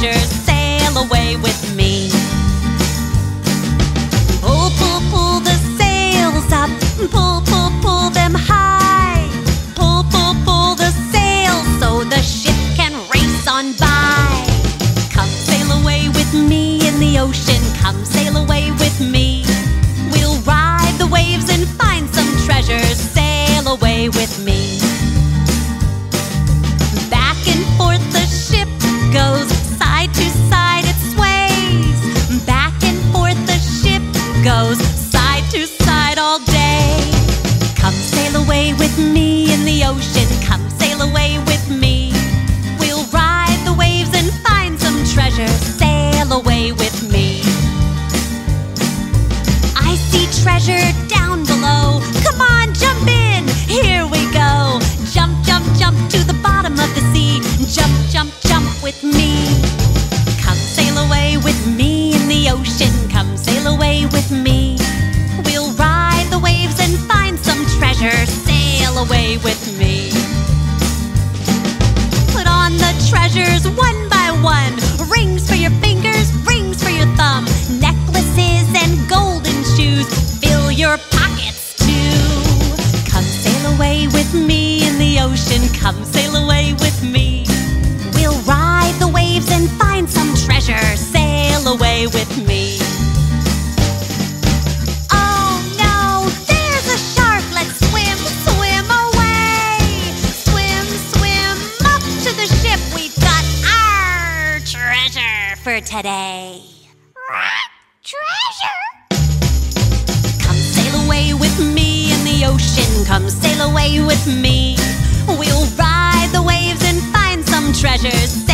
sail away with me. Pull, pull, pull the sails up, pull, pull, pull them high. Pull, pull, pull the sails so the ship can race on by. Come sail away with me in the ocean, come ocean, come sail away with me. We'll ride the waves and find some treasure, sail away with me. I see treasure down below. Come on, jump in. Treasures one by one. Rings for your fingers, rings for your thumb. Necklaces and golden shoes. Fill your pockets too. Come sail away with me in the ocean. Come sail away with me. We'll ride the waves and find some treasure. Sail away with me. treasure today. treasure? Come sail away with me in the ocean. Come sail away with me. We'll ride the waves and find some treasures.